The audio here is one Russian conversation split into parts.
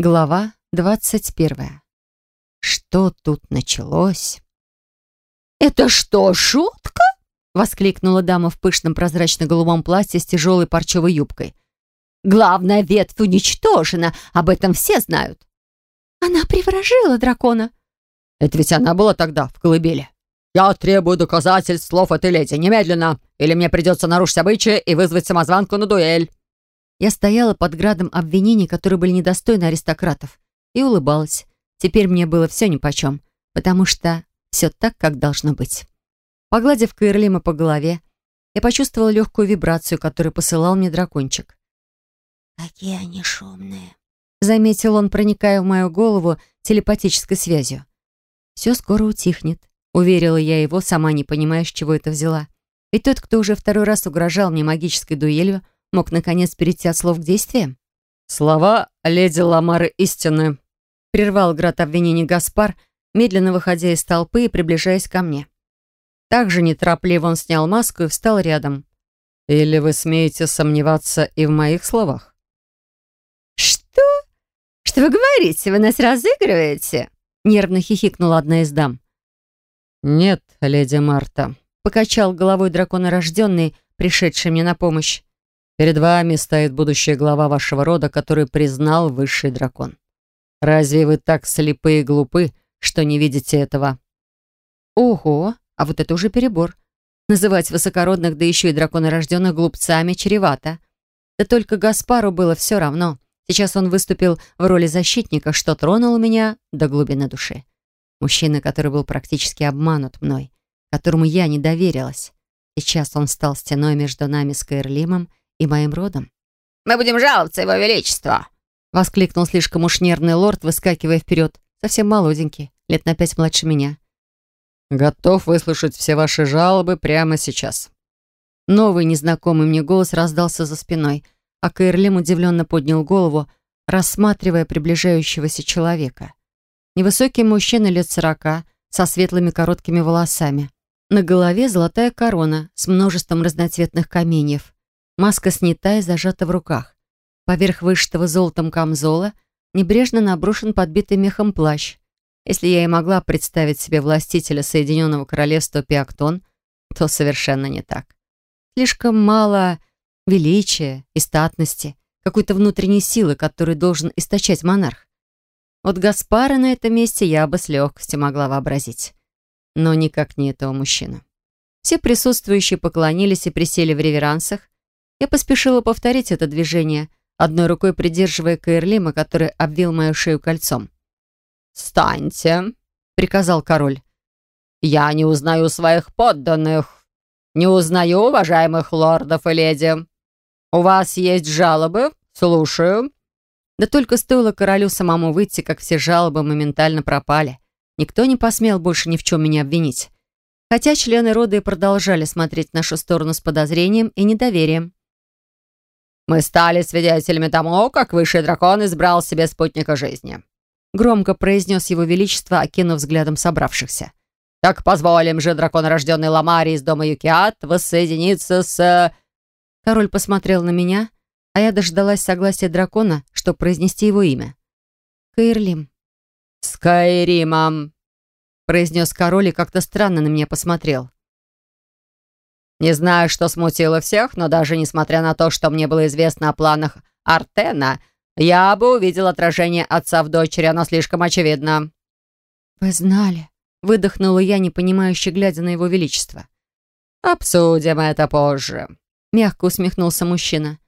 Глава двадцать первая. Что тут началось? «Это что, шутка?» — воскликнула дама в пышном прозрачно-голубом платье с тяжелой парчевой юбкой. «Главная ветвь уничтожена, об этом все знают». «Она приворожила дракона». «Это ведь она была тогда в колыбели». «Я требую доказательств слов этой леди немедленно, или мне придется нарушить обычаи и вызвать самозванку на дуэль». Я стояла под градом обвинений, которые были недостойны аристократов, и улыбалась. Теперь мне было все нипочем, потому что все так, как должно быть. Погладив Каэрлима по голове, я почувствовала легкую вибрацию, которую посылал мне дракончик. «Какие они шумные», — заметил он, проникая в мою голову телепатической связью. «Все скоро утихнет», — уверила я его, сама не понимая, с чего это взяла. Ведь тот, кто уже второй раз угрожал мне магической дуэлью, мог, наконец, перейти от слов к действиям? «Слова леди Ламары истины», — прервал град обвинений Гаспар, медленно выходя из толпы и приближаясь ко мне. Также неторопливо он снял маску и встал рядом. «Или вы смеете сомневаться и в моих словах?» «Что? Что вы говорите? Вы нас разыгрываете?» Нервно хихикнула одна из дам. «Нет, леди Марта», — покачал головой драконорожденный, пришедший мне на помощь. Перед вами стоит будущая глава вашего рода, который признал высший дракон. Разве вы так слепы и глупы, что не видите этого?» «Ого, а вот это уже перебор. Называть высокородных, да еще и драконорожденных глупцами, чревато. Да только Гаспару было все равно. Сейчас он выступил в роли защитника, что тронуло меня до глубины души. Мужчина, который был практически обманут мной, которому я не доверилась. Сейчас он стал стеной между нами с Каэрлимом и моим родом. «Мы будем жаловаться, Его Величество!» Воскликнул слишком уж нервный лорд, выскакивая вперед. Совсем молоденький, лет на пять младше меня. «Готов выслушать все ваши жалобы прямо сейчас». Новый незнакомый мне голос раздался за спиной, а Каэрлем удивленно поднял голову, рассматривая приближающегося человека. Невысокий мужчина лет сорока, со светлыми короткими волосами. На голове золотая корона с множеством разноцветных каменьев. Маска снята и зажата в руках. Поверх вышитого золотом камзола небрежно наброшен подбитый мехом плащ. Если я и могла представить себе властителя Соединенного Королевства Пиактон, то совершенно не так. Слишком мало величия и статности, какой-то внутренней силы, которую должен источать монарх. Вот Гаспара на этом месте я бы с легкостью могла вообразить. Но никак не этого мужчину. Все присутствующие поклонились и присели в реверансах, я поспешила повторить это движение, одной рукой придерживая Каэрлима, который обвил мою шею кольцом. «Встаньте!» — приказал король. «Я не узнаю своих подданных. Не узнаю уважаемых лордов и леди. У вас есть жалобы? Слушаю». Да только стоило королю самому выйти, как все жалобы моментально пропали. Никто не посмел больше ни в чем меня обвинить. Хотя члены рода и продолжали смотреть в нашу сторону с подозрением и недоверием. Мы стали свидетелями тому, как высший дракон избрал себе спутника жизни», громко произнес его величество, окинув взглядом собравшихся. «Так позволим же драконорожденной Ламаре из дома Юкиат воссоединиться с...» Король посмотрел на меня, а я дождалась согласия дракона, чтобы произнести его имя. «Каирлим». «С Каиримом», произнес король и как-то странно на меня посмотрел. Не знаю, что смутило всех, но даже несмотря на то, что мне было известно о планах Артена, я бы увидел отражение отца в дочери, оно слишком очевидно». «Вы знали?» — выдохнула я, непонимающе глядя на его величество. «Обсудим это позже», — мягко усмехнулся мужчина.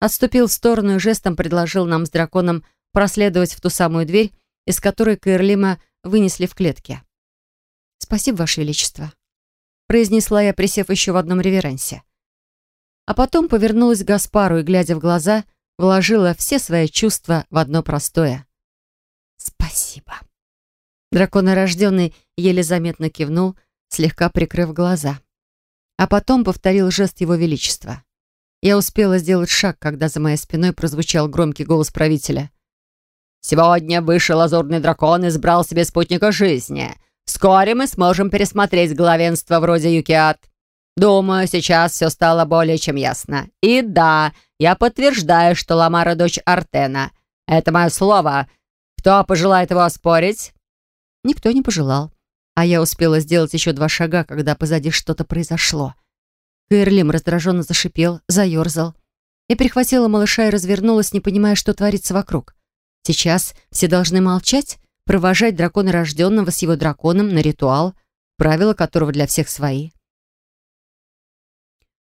Отступил в сторону и жестом предложил нам с драконом проследовать в ту самую дверь, из которой Каэрлима вынесли в клетке. «Спасибо, Ваше Величество», произнесла я, присев еще в одном реверансе. А потом повернулась к Гаспару и, глядя в глаза, вложила все свои чувства в одно простое. «Спасибо». Драконорожденный еле заметно кивнул, слегка прикрыв глаза. А потом повторил жест его величества. Я успела сделать шаг, когда за моей спиной прозвучал громкий голос правителя. «Сегодня высший лазурный дракон избрал себе спутника жизни. Вскоре мы сможем пересмотреть главенство вроде Юкиат. Думаю, сейчас все стало более чем ясно. И да, я подтверждаю, что Ламара дочь Артена. Это мое слово. Кто пожелает его оспорить?» Никто не пожелал. А я успела сделать еще два шага, когда позади что-то произошло. Кэрлим раздраженно зашипел, заерзал. Я перехватила малыша и развернулась, не понимая, что творится вокруг. Сейчас все должны молчать, провожать дракона рожденного с его драконом на ритуал, правила которого для всех свои.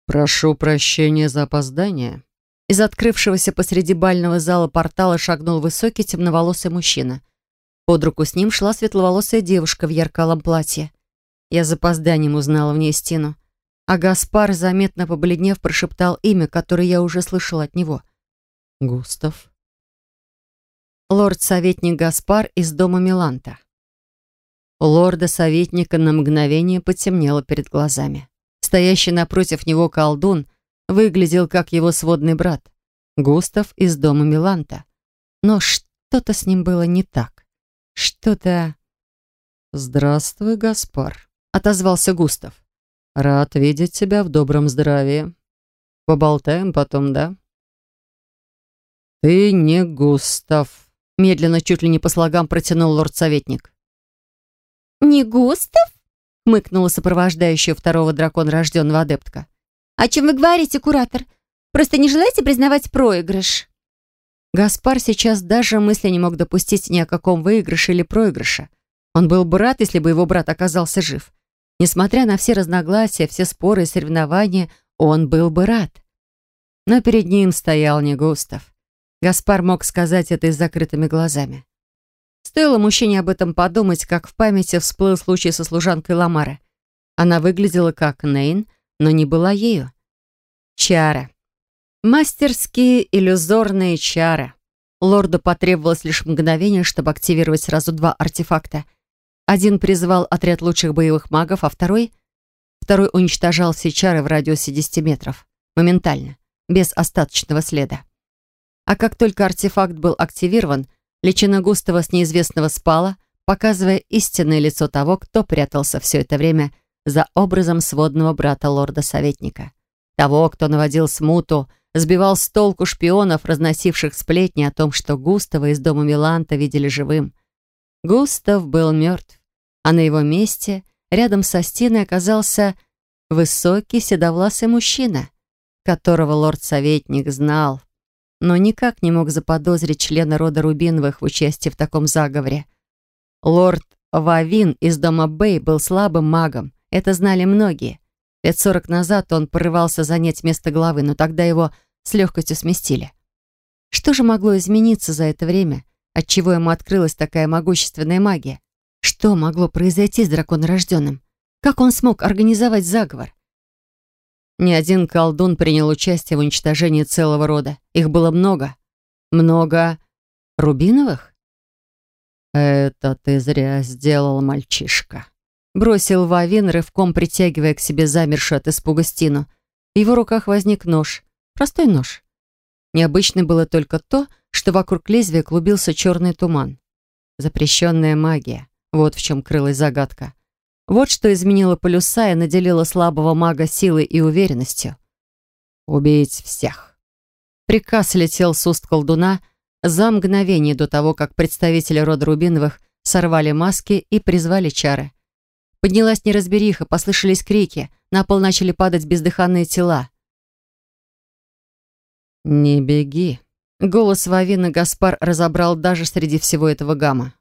«Прошу прощения за опоздание». Из открывшегося посреди бального зала портала шагнул высокий темноволосый мужчина. Под руку с ним шла светловолосая девушка в яркалом платье. Я с запозданием узнала в ней стену а Гаспар, заметно побледнев, прошептал имя, которое я уже слышал от него. «Густав». Лорд-советник Гаспар из дома Миланта. Лорда-советника на мгновение потемнело перед глазами. Стоящий напротив него колдун выглядел как его сводный брат, Густав из дома Миланта. Но что-то с ним было не так. Что-то... «Здравствуй, Гаспар», — отозвался Густав. Рад видеть тебя в добром здравии. Поболтаем потом, да? Ты не Густав. Медленно, чуть ли не по слогам протянул лорд-советник. «Не Густав?» — хмыкнула сопровождающая второго дракона рожденного адептка. «О чем вы говорите, куратор? Просто не желаете признавать проигрыш?» Гаспар сейчас даже мысли не мог допустить ни о каком выигрыше или проигрыше. Он был бы рад, если бы его брат оказался жив. Несмотря на все разногласия, все споры и соревнования, он был бы рад. Но перед ним стоял не Густав. Гаспар мог сказать это и с закрытыми глазами. Стоило мужчине об этом подумать, как в памяти всплыл случай со служанкой Ламары. Она выглядела как Нейн, но не была ею. Чара. Мастерские иллюзорные чары. Лорду потребовалось лишь мгновение, чтобы активировать сразу два артефакта — один призывал отряд лучших боевых магов, а второй... Второй уничтожал все чары в радиусе 10 метров. Моментально. Без остаточного следа. А как только артефакт был активирован, личина Густава с неизвестного спала, показывая истинное лицо того, кто прятался все это время за образом сводного брата лорда-советника. Того, кто наводил смуту, сбивал с толку шпионов, разносивших сплетни о том, что Густава из дома Миланта видели живым. Густав был мертв, а на его месте, рядом со стеной, оказался высокий седовласый мужчина, которого лорд-советник знал, но никак не мог заподозрить члена рода Рубиновых в участии в таком заговоре. Лорд Вавин из дома Бэй был слабым магом, это знали многие. Лет сорок назад он порывался занять место главы, но тогда его с легкостью сместили. Что же могло измениться за это время? Отчего ему открылась такая могущественная магия? Что могло произойти с драконорожденным? Как он смог организовать заговор? Ни один колдун принял участие в уничтожении целого рода. Их было много. Много рубиновых? «Это ты зря сделал, мальчишка», — бросил Вавин, рывком притягивая к себе замершую от испуга стену. В его руках возник нож. Простой нож. Необычно было только то, что вокруг лезвия клубился черный туман. Запрещенная магия. Вот в чем крылась загадка. Вот что изменило полюса и наделило слабого мага силой и уверенностью. Убить всех. Приказ летел с уст колдуна за мгновение до того, как представители рода Рубиновых сорвали маски и призвали чары. Поднялась неразбериха, послышались крики, на пол начали падать бездыханные тела. «Не беги», Голос Вавина Гаспар разобрал даже среди всего этого гамма.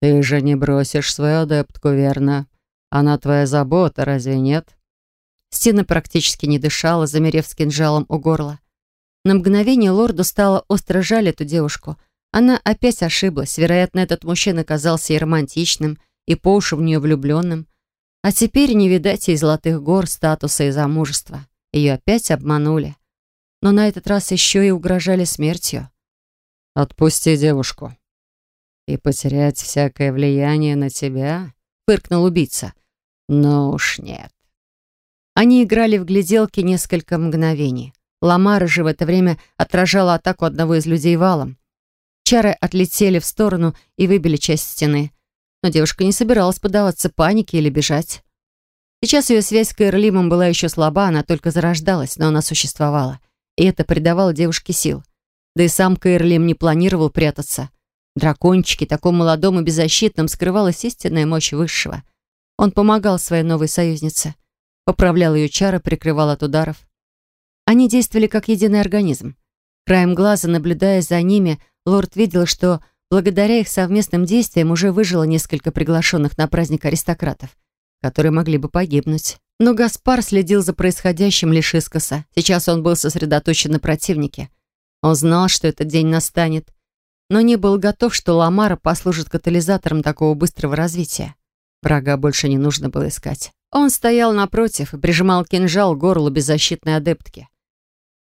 «Ты же не бросишь свою адептку, верно? Она твоя забота, разве нет?» Стена практически не дышала, замерев с кинжалом у горла. На мгновение лорду стало остро жаль эту девушку. Она опять ошиблась. Вероятно, этот мужчина казался и романтичным, и по уши в нее влюбленным. А теперь не видать ей золотых гор, статуса и замужества. Ее опять обманули но на этот раз еще и угрожали смертью. «Отпусти девушку». «И потерять всякое влияние на тебя?» — фыркнул убийца. «Ну уж нет». Они играли в гляделки несколько мгновений. Ламара же в это время отражала атаку одного из людей валом. Чары отлетели в сторону и выбили часть стены. Но девушка не собиралась поддаваться панике или бежать. Сейчас ее связь с Кэрлимом была еще слаба, она только зарождалась, но она существовала и это придавало девушке сил. Да и сам Каирлим не планировал прятаться. Дракончики, таком молодом и беззащитном, скрывалась истинная мощь Высшего. Он помогал своей новой союзнице. Поправлял ее чары, прикрывал от ударов. Они действовали как единый организм. Краем глаза, наблюдая за ними, лорд видел, что благодаря их совместным действиям уже выжило несколько приглашенных на праздник аристократов, которые могли бы погибнуть. Но Гаспар следил за происходящим лишь искоса. Сейчас он был сосредоточен на противнике. Он знал, что этот день настанет, но не был готов, что Ламара послужит катализатором такого быстрого развития. Врага больше не нужно было искать. Он стоял напротив и прижимал кинжал к горлу беззащитной адептки.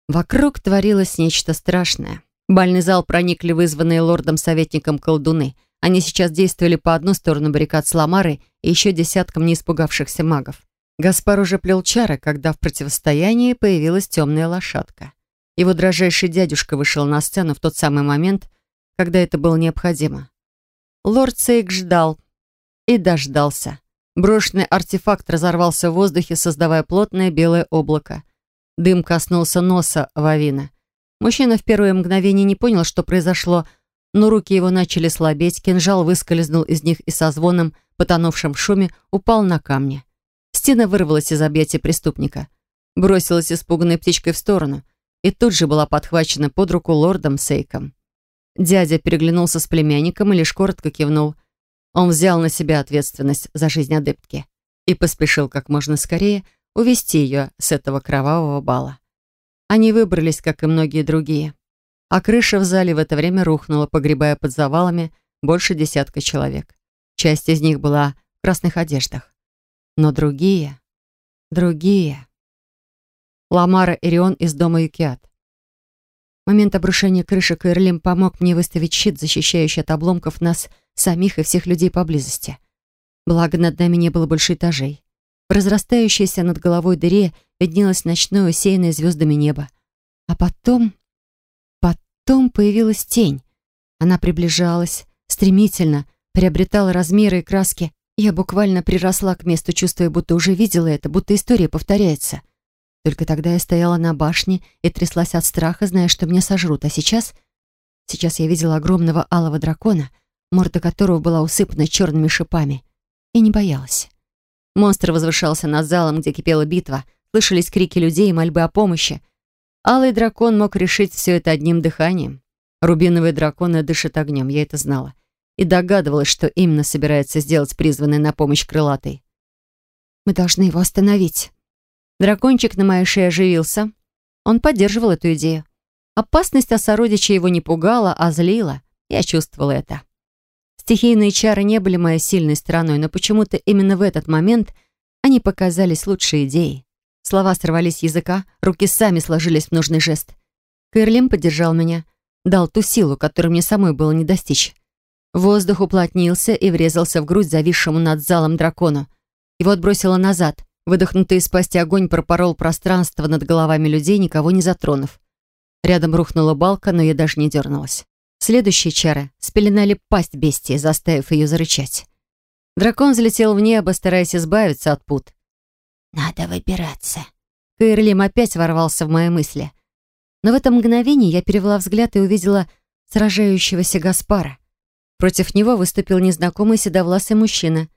Вокруг творилось нечто страшное. В бальный зал проникли вызванные лордом-советником колдуны. Они сейчас действовали по одну сторону баррикад с Ламарой и еще десятком не испугавшихся магов. Гаспар уже плел чары, когда в противостоянии появилась темная лошадка. Его дрожайший дядюшка вышел на сцену в тот самый момент, когда это было необходимо. Лорд Сейк ждал и дождался. Брошенный артефакт разорвался в воздухе, создавая плотное белое облако. Дым коснулся носа Вавина. Мужчина в первое мгновение не понял, что произошло, но руки его начали слабеть, кинжал выскользнул из них и со звоном, потонувшим в шуме, упал на камни. Стена вырвалась из объятия преступника, бросилась испуганной птичкой в сторону и тут же была подхвачена под руку лордом Сейком. Дядя переглянулся с племянником и лишь коротко кивнул. Он взял на себя ответственность за жизнь адептки и поспешил как можно скорее увести ее с этого кровавого бала. Они выбрались, как и многие другие. А крыша в зале в это время рухнула, погребая под завалами больше десятка человек. Часть из них была в красных одеждах. Но другие, другие... Ламара Ирион из дома Юкиат. Момент обрушения крыши Каэрлим помог мне выставить щит, защищающий от обломков нас самих и всех людей поблизости. Благо, над нами не было больше этажей. В разрастающейся над головой дыре виднелось ночное, усеянное звездами небо. А потом... Потом появилась тень. Она приближалась, стремительно, приобретала размеры и краски, я буквально приросла к месту, чувствуя, будто уже видела это, будто история повторяется. Только тогда я стояла на башне и тряслась от страха, зная, что меня сожрут. А сейчас... Сейчас я видела огромного алого дракона, морда которого была усыпана черными шипами. И не боялась. Монстр возвышался над залом, где кипела битва. Слышались крики людей и мольбы о помощи. Алый дракон мог решить все это одним дыханием. Рубиновые драконы дышат огнем, я это знала и догадывалась, что именно собирается сделать призванный на помощь крылатой. «Мы должны его остановить». Дракончик на моей шее оживился. Он поддерживал эту идею. Опасность о сородиче его не пугала, а злила. Я чувствовала это. Стихийные чары не были моей сильной стороной, но почему-то именно в этот момент они показались лучшей идеей. Слова сорвались с языка, руки сами сложились в нужный жест. Кэрлим поддержал меня, дал ту силу, которую мне самой было не достичь. Воздух уплотнился и врезался в грудь зависшему над залом дракону. Его отбросило назад. Выдохнутый из пасти огонь пропорол пространство над головами людей, никого не затронув. Рядом рухнула балка, но я даже не дернулась. Следующие чары спеленали пасть бестии, заставив ее зарычать. Дракон взлетел в небо, стараясь избавиться от пут. «Надо выбираться». Каирлим опять ворвался в мои мысли. Но в это мгновение я перевела взгляд и увидела сражающегося Гаспара. Против него выступил незнакомый седовласый мужчина.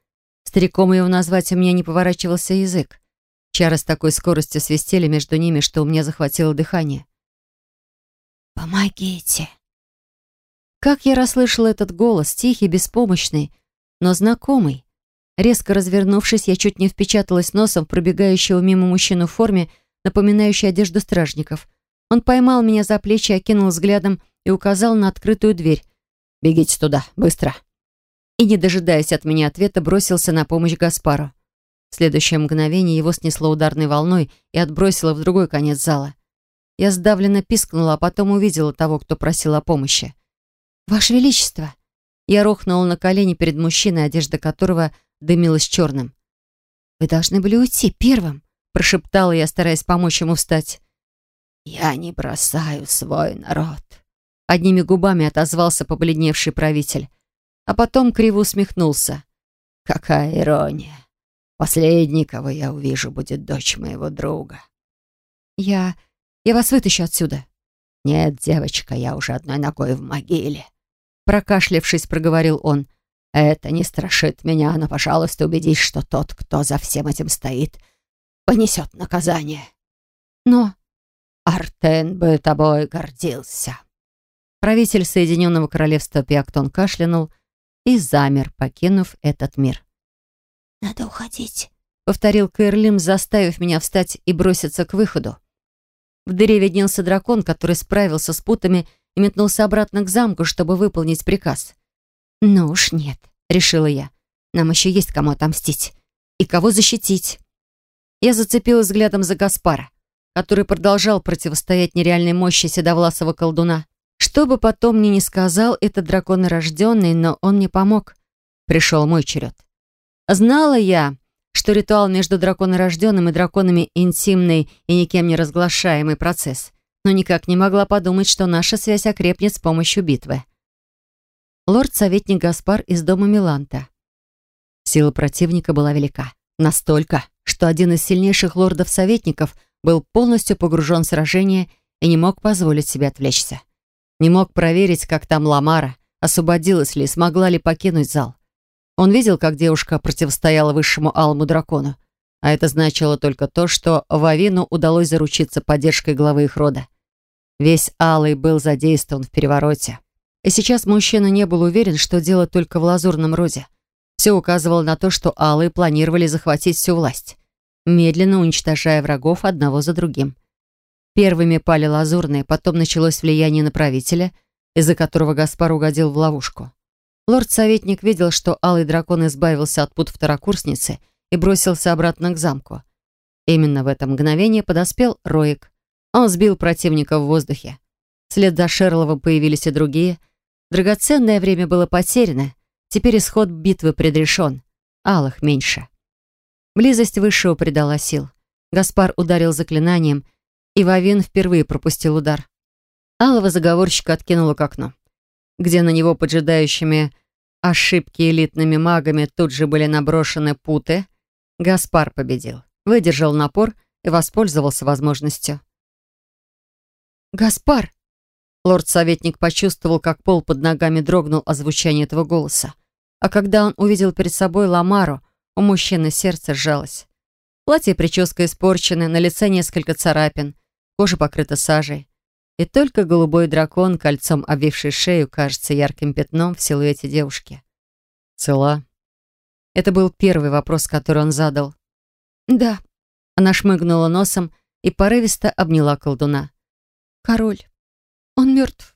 Стариком его назвать у меня не поворачивался язык. Чары с такой скоростью свистели между ними, что у меня захватило дыхание. «Помогите!» Как я расслышала этот голос, тихий, беспомощный, но знакомый. Резко развернувшись, я чуть не впечаталась носом в пробегающего мимо мужчину в форме, напоминающей одежду стражников. Он поймал меня за плечи, окинул взглядом и указал на открытую дверь, «Бегите туда, быстро!» И, не дожидаясь от меня ответа, бросился на помощь Гаспару. В следующее мгновение его снесло ударной волной и отбросило в другой конец зала. Я сдавленно пискнула, а потом увидела того, кто просил о помощи. «Ваше Величество!» Я рухнула на колени перед мужчиной, одежда которого дымилась черным. «Вы должны были уйти первым», — прошептала я, стараясь помочь ему встать. «Я не бросаю свой народ», Одними губами отозвался побледневший правитель, а потом криво усмехнулся. «Какая ирония! Последний, кого я увижу, будет дочь моего друга». «Я... я вас вытащу отсюда». «Нет, девочка, я уже одной ногой в могиле», — прокашлявшись, проговорил он. «Это не страшит меня, но, пожалуйста, убедись, что тот, кто за всем этим стоит, понесет наказание». «Но...» «Артен бы тобой гордился». Правитель Соединенного Королевства Пиактон кашлянул и замер, покинув этот мир. «Надо уходить», — повторил Кэрлим, заставив меня встать и броситься к выходу. В дыре виднелся дракон, который справился с путами и метнулся обратно к замку, чтобы выполнить приказ. «Ну уж нет», — решила я. «Нам еще есть кому отомстить. И кого защитить». Я зацепилась взглядом за Гаспара, который продолжал противостоять нереальной мощи седовласого колдуна. Что бы потом мне ни сказал этот дракон рожденный, но он не помог. Пришел мой черед. Знала я, что ритуал между драконорожденным и драконами интимный и никем не разглашаемый процесс, но никак не могла подумать, что наша связь окрепнет с помощью битвы. Лорд-советник Гаспар из дома Миланта. Сила противника была велика. Настолько, что один из сильнейших лордов-советников был полностью погружен в сражение и не мог позволить себе отвлечься. Не мог проверить, как там Ламара, освободилась ли, смогла ли покинуть зал. Он видел, как девушка противостояла высшему алому дракону. А это значило только то, что Вавину удалось заручиться поддержкой главы их рода. Весь Алый был задействован в перевороте. И сейчас мужчина не был уверен, что дело только в лазурном роде. Все указывало на то, что Алые планировали захватить всю власть, медленно уничтожая врагов одного за другим. Первыми пали лазурные, потом началось влияние на правителя, из-за которого Гаспар угодил в ловушку. Лорд-советник видел, что Алый Дракон избавился от пут второкурсницы и бросился обратно к замку. Именно в это мгновение подоспел Роик. Он сбил противника в воздухе. Вслед за Шерловым появились и другие. Драгоценное время было потеряно. Теперь исход битвы предрешен. Алых меньше. Близость высшего придала сил. Гаспар ударил заклинанием, и Вавин впервые пропустил удар. Алого заговорщика откинуло к окну где на него поджидающими ошибки элитными магами тут же были наброшены путы, Гаспар победил, выдержал напор и воспользовался возможностью. «Гаспар!» Лорд-советник почувствовал, как пол под ногами дрогнул от звучания этого голоса. А когда он увидел перед собой Ламару, у мужчины сердце сжалось. Платье и прическа испорчены, на лице несколько царапин, кожа покрыта сажей. И только голубой дракон, кольцом обвивший шею, кажется ярким пятном в силуэте девушки. «Цела?» Это был первый вопрос, который он задал. «Да». Она шмыгнула носом и порывисто обняла колдуна. «Король, он мертв».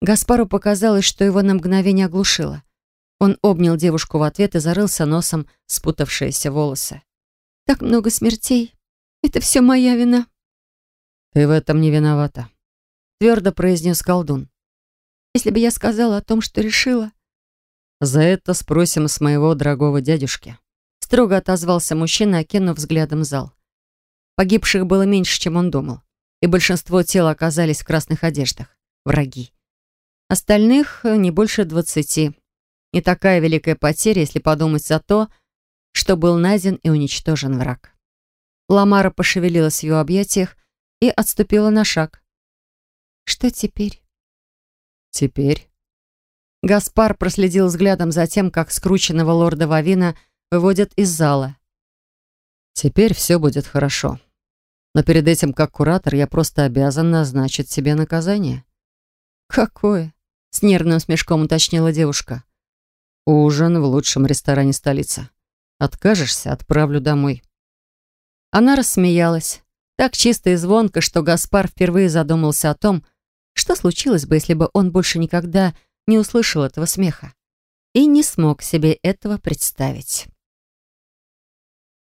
Гаспару показалось, что его на мгновение оглушило. Он обнял девушку в ответ и зарылся носом спутавшиеся волосы. «Так много смертей. Это все моя вина». «Ты в этом не виновата», — твердо произнес колдун. «Если бы я сказала о том, что решила...» «За это спросим с моего дорогого дядюшки», — строго отозвался мужчина, окинув взглядом зал. Погибших было меньше, чем он думал, и большинство тел оказались в красных одеждах. Враги. Остальных не больше двадцати. Не такая великая потеря, если подумать за то, что был найден и уничтожен враг. Ламара пошевелилась в ее объятиях, и отступила на шаг. «Что теперь?» «Теперь?» Гаспар проследил взглядом за тем, как скрученного лорда Вавина выводят из зала. «Теперь все будет хорошо. Но перед этим, как куратор, я просто обязан назначить себе наказание». «Какое?» — с нервным смешком уточнила девушка. «Ужин в лучшем ресторане столицы. Откажешься — отправлю домой». Она рассмеялась. Так чисто и звонко, что Гаспар впервые задумался о том, что случилось бы, если бы он больше никогда не услышал этого смеха. И не смог себе этого представить.